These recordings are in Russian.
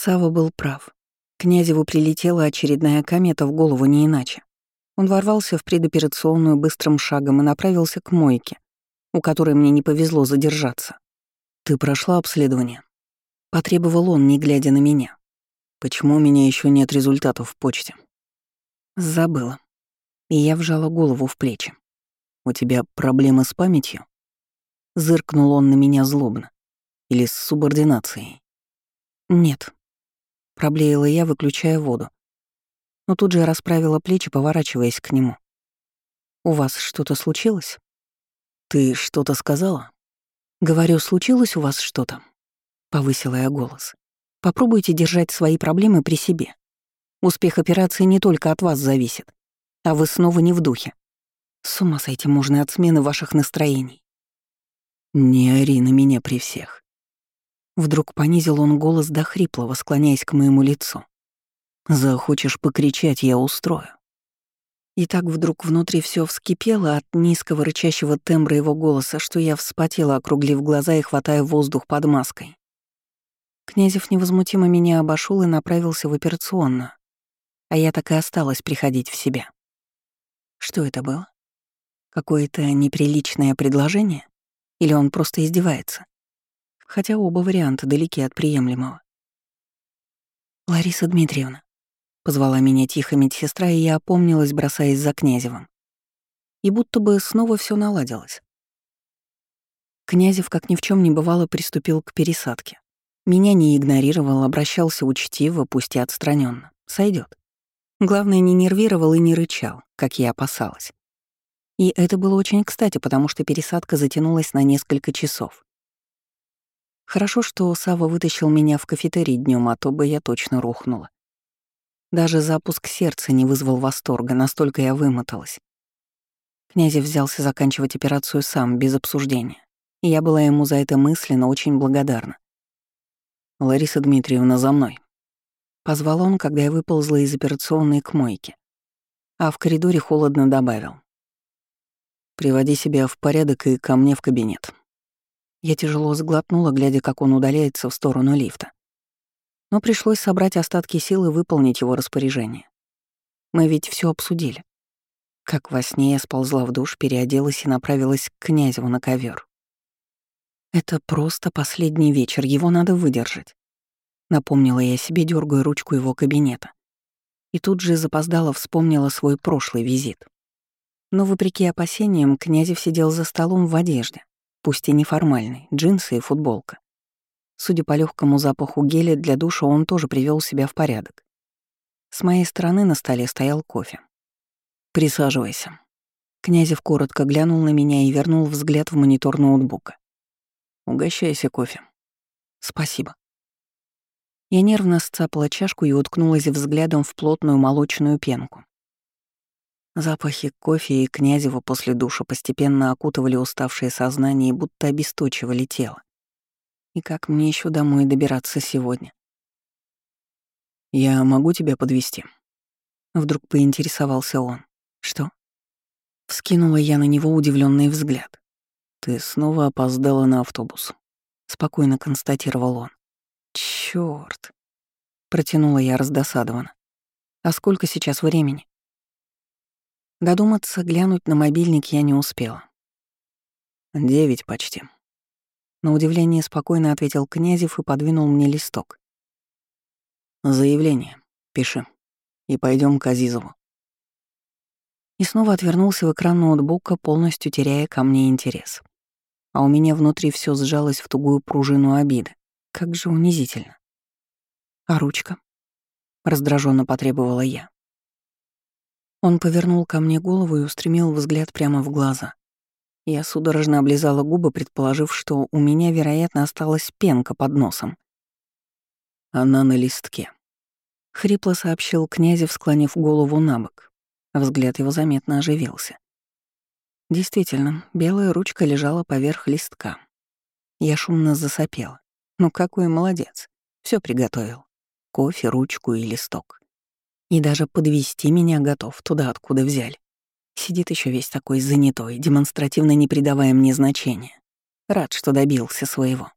Сава был прав. Князеву прилетела очередная комета в голову не иначе. Он ворвался в предоперационную быстрым шагом и направился к мойке, у которой мне не повезло задержаться. «Ты прошла обследование?» Потребовал он, не глядя на меня. «Почему у меня еще нет результатов в почте?» Забыла. И я вжала голову в плечи. «У тебя проблемы с памятью?» Зыркнул он на меня злобно. «Или с субординацией?» «Нет», — проблеяла я, выключая воду. Но тут же расправила плечи, поворачиваясь к нему. «У вас что-то случилось?» «Ты что-то сказала?» «Говорю, случилось у вас что-то?» Повысила я голос. «Попробуйте держать свои проблемы при себе. Успех операции не только от вас зависит, а вы снова не в духе. С ума сойти можно от смены ваших настроений». «Не ори на меня при всех». Вдруг понизил он голос до хриплого, склоняясь к моему лицу. «Захочешь покричать, я устрою». И так вдруг внутри все вскипело от низкого рычащего тембра его голоса, что я вспотела, округлив глаза и хватая воздух под маской. Князев невозмутимо меня обошел и направился в операционную, а я так и осталась приходить в себя. Что это было? Какое-то неприличное предложение? Или он просто издевается? Хотя оба варианта далеки от приемлемого. «Лариса Дмитриевна», Позвала меня тихо медсестра, и я опомнилась, бросаясь за Князевым. И будто бы снова все наладилось. Князев, как ни в чем не бывало, приступил к пересадке. Меня не игнорировал, обращался учтиво, пусть и отстраненно. Сойдет. Главное, не нервировал и не рычал, как я опасалась. И это было очень кстати, потому что пересадка затянулась на несколько часов. Хорошо, что Сава вытащил меня в кафетерий днем, а то бы я точно рухнула. Даже запуск сердца не вызвал восторга, настолько я вымоталась. Князев взялся заканчивать операцию сам, без обсуждения. И я была ему за это мысленно очень благодарна. «Лариса Дмитриевна, за мной». Позвал он, когда я выползла из операционной к мойке. А в коридоре холодно добавил. «Приводи себя в порядок и ко мне в кабинет». Я тяжело сглотнула, глядя, как он удаляется в сторону лифта но пришлось собрать остатки сил и выполнить его распоряжение. Мы ведь все обсудили. Как во сне я сползла в душ, переоделась и направилась к Князеву на ковер. Это просто последний вечер, его надо выдержать. Напомнила я себе, дергая ручку его кабинета. И тут же запоздала вспомнила свой прошлый визит. Но, вопреки опасениям, Князев сидел за столом в одежде, пусть и неформальной, джинсы и футболка. Судя по легкому запаху геля для душа, он тоже привел себя в порядок. С моей стороны на столе стоял кофе. «Присаживайся». Князев коротко глянул на меня и вернул взгляд в монитор ноутбука. «Угощайся кофе». «Спасибо». Я нервно сцапала чашку и уткнулась взглядом в плотную молочную пенку. Запахи кофе и Князева после душа постепенно окутывали уставшее сознание и будто обесточивали тело. И как мне еще домой добираться сегодня? «Я могу тебя подвести? Вдруг поинтересовался он. «Что?» Вскинула я на него удивленный взгляд. «Ты снова опоздала на автобус», — спокойно констатировал он. «Чёрт!» — протянула я раздосадованно. «А сколько сейчас времени?» Додуматься, глянуть на мобильник я не успела. «Девять почти», на удивление спокойно ответил Князев и подвинул мне листок. «Заявление. Пиши. И пойдем к Азизову». И снова отвернулся в экран ноутбука, полностью теряя ко мне интерес. А у меня внутри все сжалось в тугую пружину обиды. Как же унизительно. «А ручка?» — раздраженно потребовала я. Он повернул ко мне голову и устремил взгляд прямо в глаза. Я судорожно облизала губы, предположив, что у меня, вероятно, осталась пенка под носом. Она на листке. Хрипло сообщил Князев, склонив голову на бок. Взгляд его заметно оживился. Действительно, белая ручка лежала поверх листка. Я шумно засопела. Ну какой молодец. Все приготовил. Кофе, ручку и листок. И даже подвести меня готов туда, откуда взяли. Сидит еще весь такой занятой, демонстративно не придавая мне значения. Рад, что добился своего.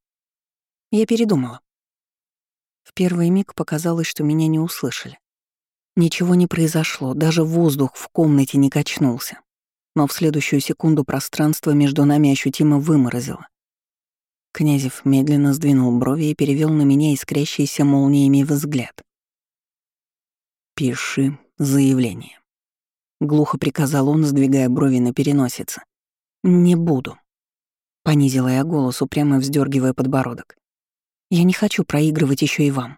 Я передумала. В первый миг показалось, что меня не услышали. Ничего не произошло, даже воздух в комнате не качнулся. Но в следующую секунду пространство между нами ощутимо выморозило. Князев медленно сдвинул брови и перевел на меня искрящийся молниями взгляд. «Пиши заявление», — глухо приказал он, сдвигая брови на переносице. «Не буду», — понизила я голос, упрямо вздергивая подбородок. «Я не хочу проигрывать еще и вам.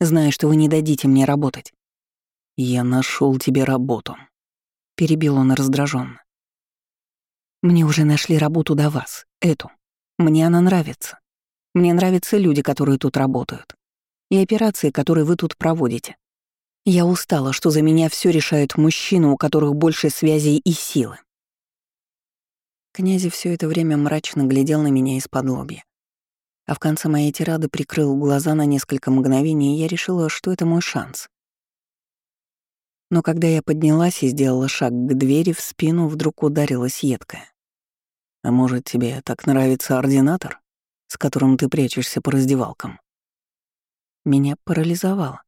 Знаю, что вы не дадите мне работать». «Я нашел тебе работу», — перебил он раздраженно. «Мне уже нашли работу до вас, эту. Мне она нравится. Мне нравятся люди, которые тут работают. И операции, которые вы тут проводите. Я устала, что за меня все решают мужчины, у которых больше связей и силы. Князь все это время мрачно глядел на меня из-под лобья. А в конце моей тирады прикрыл глаза на несколько мгновений, и я решила, что это мой шанс. Но когда я поднялась и сделала шаг к двери, в спину вдруг ударилась едкая. А может, тебе так нравится ординатор, с которым ты прячешься по раздевалкам? Меня парализовало.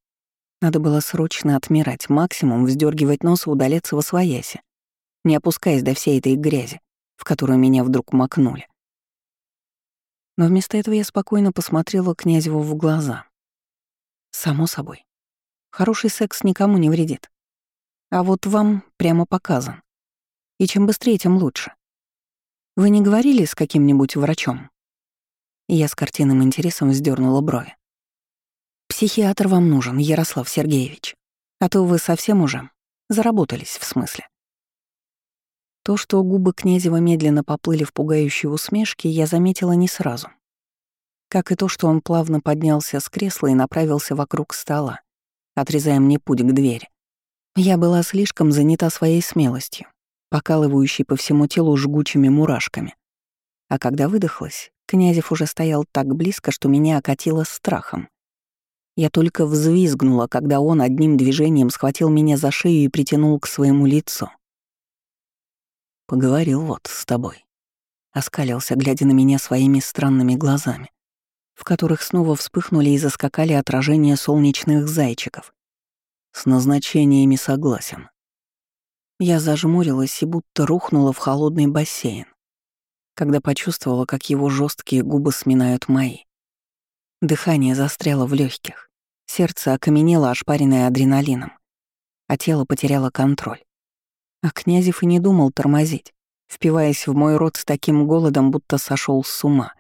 Надо было срочно отмирать, максимум вздергивать нос и удаляться во свояси, не опускаясь до всей этой грязи, в которую меня вдруг макнули. Но вместо этого я спокойно посмотрела князеву в глаза. Само собой. Хороший секс никому не вредит. А вот вам прямо показан. И чем быстрее, тем лучше. Вы не говорили с каким-нибудь врачом?» Я с картинным интересом вздернула брови. «Психиатр вам нужен, Ярослав Сергеевич. А то вы совсем уже заработались, в смысле». То, что губы Князева медленно поплыли в пугающей усмешке, я заметила не сразу. Как и то, что он плавно поднялся с кресла и направился вокруг стола, отрезая мне путь к двери. Я была слишком занята своей смелостью, покалывающий по всему телу жгучими мурашками. А когда выдохлась, Князев уже стоял так близко, что меня окатило страхом. Я только взвизгнула, когда он одним движением схватил меня за шею и притянул к своему лицу. «Поговорил вот с тобой», — оскалился, глядя на меня своими странными глазами, в которых снова вспыхнули и заскакали отражения солнечных зайчиков. «С назначениями согласен. Я зажмурилась и будто рухнула в холодный бассейн, когда почувствовала, как его жесткие губы сминают мои. Дыхание застряло в легких, сердце окаменело, ошпаренное адреналином, а тело потеряло контроль. А Князев и не думал тормозить, впиваясь в мой рот с таким голодом, будто сошел с ума.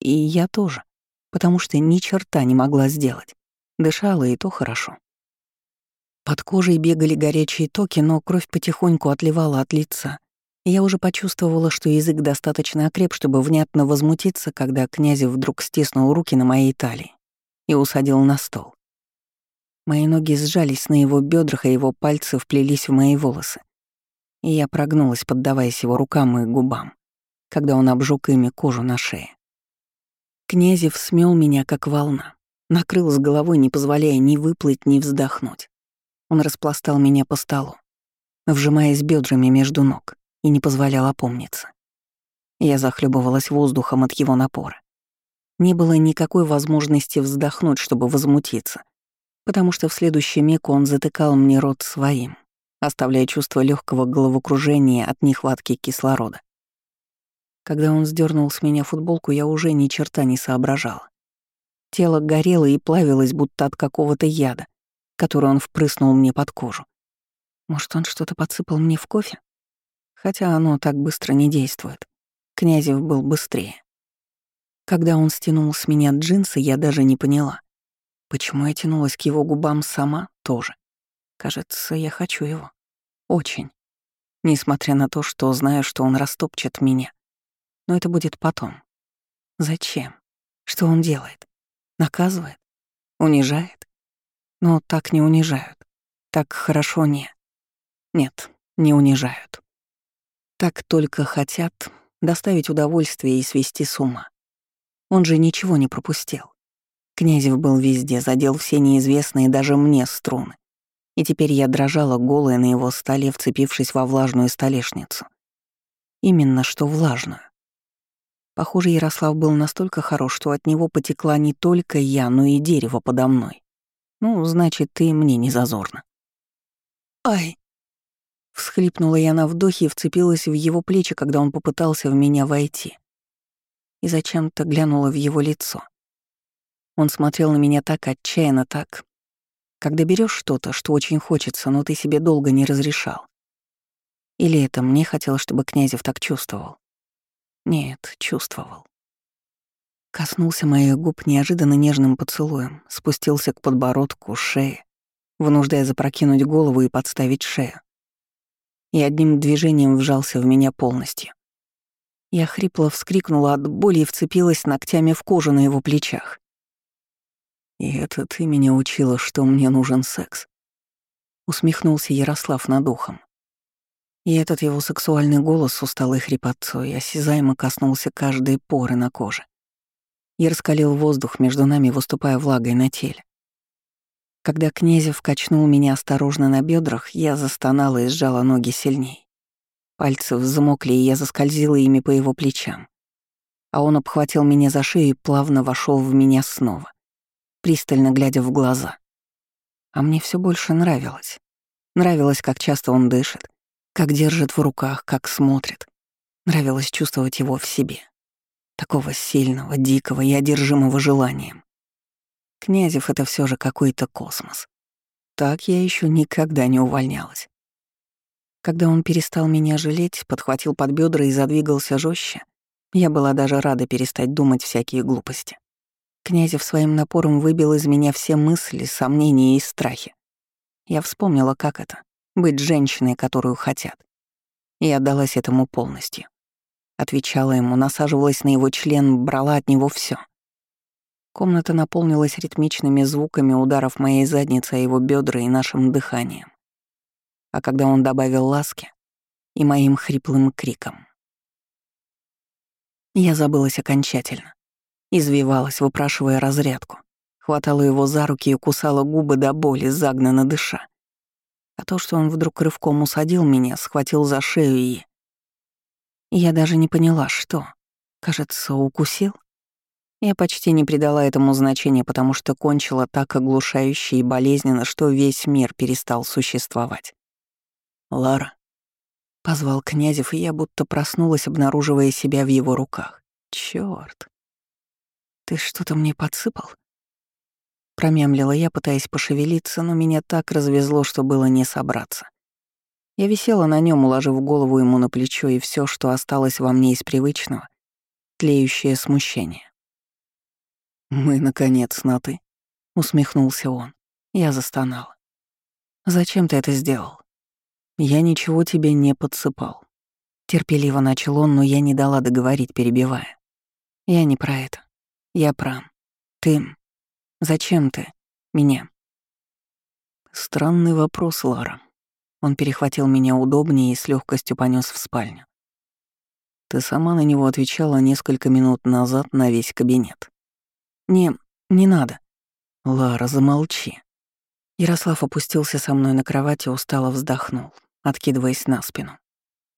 И я тоже, потому что ни черта не могла сделать. Дышала и то хорошо. Под кожей бегали горячие токи, но кровь потихоньку отливала от лица. я уже почувствовала, что язык достаточно окреп, чтобы внятно возмутиться, когда князев вдруг стиснул руки на моей талии и усадил на стол. Мои ноги сжались на его бедрах, а его пальцы вплелись в мои волосы. И я прогнулась, поддаваясь его рукам и губам, когда он обжег ими кожу на шее. Князев смел меня, как волна, накрыл с головой, не позволяя ни выплыть, ни вздохнуть. Он распластал меня по столу, вжимаясь бедрами между ног, и не позволял опомниться. Я захлебывалась воздухом от его напора. Не было никакой возможности вздохнуть, чтобы возмутиться, потому что в следующий миг он затыкал мне рот своим, оставляя чувство легкого головокружения от нехватки кислорода. Когда он сдернул с меня футболку, я уже ни черта не соображала. Тело горело и плавилось, будто от какого-то яда, который он впрыснул мне под кожу. Может, он что-то подсыпал мне в кофе? Хотя оно так быстро не действует. Князев был быстрее. Когда он стянул с меня джинсы, я даже не поняла. Почему я тянулась к его губам сама, тоже. Кажется, я хочу его. Очень. Несмотря на то, что знаю, что он растопчет меня. Но это будет потом. Зачем? Что он делает? Наказывает? Унижает? Но так не унижают. Так хорошо не. Нет, не унижают. Так только хотят доставить удовольствие и свести с ума. Он же ничего не пропустил. Князев был везде, задел все неизвестные даже мне струны. И теперь я дрожала голая на его столе, вцепившись во влажную столешницу. Именно что влажную. Похоже, Ярослав был настолько хорош, что от него потекла не только я, но и дерево подо мной. Ну, значит, ты мне не зазорно. «Ай!» Всхлипнула я на вдохе и вцепилась в его плечи, когда он попытался в меня войти. И зачем-то глянула в его лицо. Он смотрел на меня так отчаянно, так... Когда берешь что-то, что очень хочется, но ты себе долго не разрешал. Или это мне хотелось, чтобы Князев так чувствовал? Нет, чувствовал. Коснулся моих губ неожиданно нежным поцелуем, спустился к подбородку, шее, вынуждая запрокинуть голову и подставить шею. И одним движением вжался в меня полностью. Я хрипло вскрикнула от боли и вцепилась ногтями в кожу на его плечах. «И это ты меня учила, что мне нужен секс?» Усмехнулся Ярослав над ухом. И этот его сексуальный голос с усталой хрипотцой осязаемо коснулся каждой поры на коже и раскалил воздух между нами, выступая влагой на теле. Когда Князев качнул меня осторожно на бедрах, я застонала и сжала ноги сильней. Пальцы взмокли, и я заскользила ими по его плечам. А он обхватил меня за шею и плавно вошел в меня снова, пристально глядя в глаза. А мне все больше нравилось. Нравилось, как часто он дышит, как держит в руках, как смотрит. Нравилось чувствовать его в себе такого сильного, дикого и одержимого желанием. Князев — это все же какой-то космос. Так я еще никогда не увольнялась. Когда он перестал меня жалеть, подхватил под бедра и задвигался жестче, я была даже рада перестать думать всякие глупости. Князев своим напором выбил из меня все мысли, сомнения и страхи. Я вспомнила, как это — быть женщиной, которую хотят. И отдалась этому полностью. Отвечала ему, насаживалась на его член, брала от него все. Комната наполнилась ритмичными звуками ударов моей задницы о его бедра и нашим дыханием. А когда он добавил ласки и моим хриплым криком. Я забылась окончательно. Извивалась, выпрашивая разрядку. Хватала его за руки и кусала губы до боли, загнанно дыша. А то, что он вдруг рывком усадил меня, схватил за шею и... Я даже не поняла, что. Кажется, укусил. Я почти не придала этому значения, потому что кончила так оглушающе и болезненно, что весь мир перестал существовать. «Лара», — позвал Князев, и я будто проснулась, обнаруживая себя в его руках. Чёрт. Ты что-то мне подсыпал?» Промямлила я, пытаясь пошевелиться, но меня так развезло, что было не собраться. Я висела на нем, уложив голову ему на плечо, и все, что осталось во мне из привычного — тлеющее смущение. «Мы, наконец, на «ты», — усмехнулся он. Я застонала. «Зачем ты это сделал?» «Я ничего тебе не подсыпал». Терпеливо начал он, но я не дала договорить, перебивая. «Я не про это. Я про... Ты... Зачем ты? Меня?» Странный вопрос, Лара. Он перехватил меня удобнее и с легкостью понес в спальню. Ты сама на него отвечала несколько минут назад на весь кабинет. Не, не надо. Лара, замолчи. Ярослав опустился со мной на кровать и устало вздохнул, откидываясь на спину.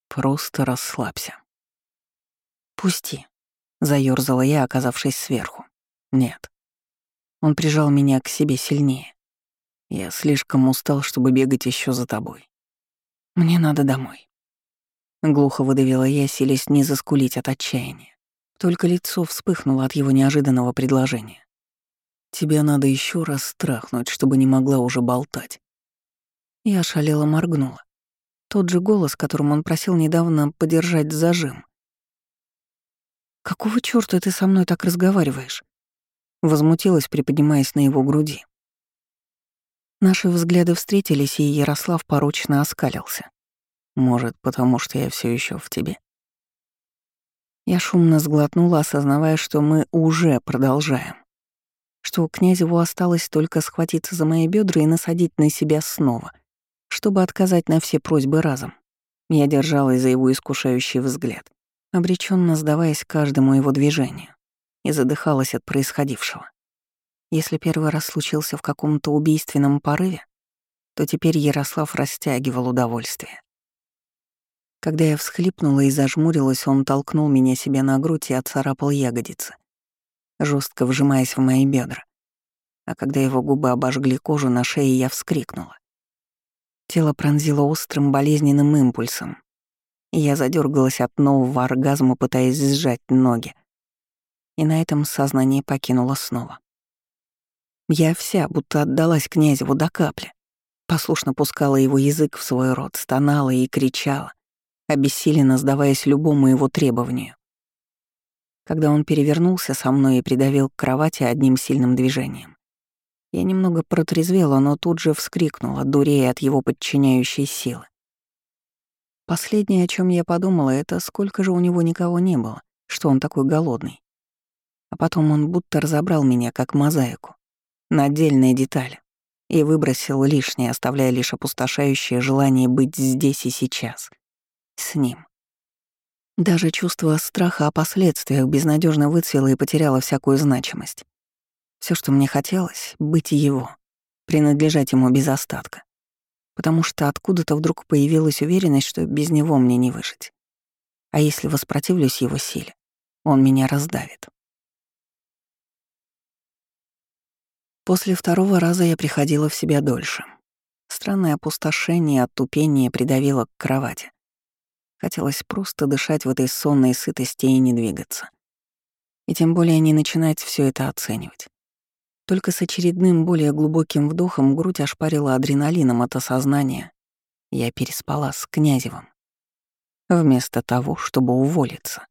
Просто расслабься. Пусти, заёрзала я, оказавшись сверху. Нет. Он прижал меня к себе сильнее. Я слишком устал, чтобы бегать еще за тобой. Мне надо домой. Глухо выдавила я, силясь не заскулить от отчаяния. Только лицо вспыхнуло от его неожиданного предложения. Тебя надо еще раз страхнуть, чтобы не могла уже болтать. Я шалела моргнула. Тот же голос, которым он просил недавно подержать зажим. «Какого чёрта ты со мной так разговариваешь?» Возмутилась, приподнимаясь на его груди. Наши взгляды встретились, и Ярослав порочно оскалился. Может, потому что я все еще в тебе. Я шумно сглотнула, осознавая, что мы уже продолжаем. Что князеву осталось только схватиться за мои бедра и насадить на себя снова, чтобы отказать на все просьбы разом. Я держалась за его искушающий взгляд, обреченно сдаваясь каждому его движению, и задыхалась от происходившего. Если первый раз случился в каком-то убийственном порыве, то теперь Ярослав растягивал удовольствие. Когда я всхлипнула и зажмурилась, он толкнул меня себе на грудь и отцарапал ягодицы, жестко вжимаясь в мои бедра. А когда его губы обожгли кожу на шее, я вскрикнула. Тело пронзило острым болезненным импульсом, я задергалась от нового оргазма, пытаясь сжать ноги. И на этом сознание покинуло снова. Я вся будто отдалась князеву до капли. Послушно пускала его язык в свой рот, стонала и кричала, обессиленно сдаваясь любому его требованию. Когда он перевернулся со мной и придавил к кровати одним сильным движением, я немного протрезвела, но тут же вскрикнула, дурея от его подчиняющей силы. Последнее, о чем я подумала, это сколько же у него никого не было, что он такой голодный. А потом он будто разобрал меня как мозаику на отдельные детали и выбросил лишнее, оставляя лишь опустошающее желание быть здесь и сейчас. С ним. Даже чувство страха о последствиях безнадежно выцвело и потеряло всякую значимость. Все, что мне хотелось — быть его, принадлежать ему без остатка. Потому что откуда-то вдруг появилась уверенность, что без него мне не выжить. А если воспротивлюсь его силе, он меня раздавит. После второго раза я приходила в себя дольше. Странное опустошение и оттупение придавило к кровати. Хотелось просто дышать в этой сонной сытости и не двигаться. И тем более не начинать все это оценивать. Только с очередным более глубоким вдохом грудь ошпарила адреналином от осознания. Я переспала с Князевым. Вместо того, чтобы уволиться.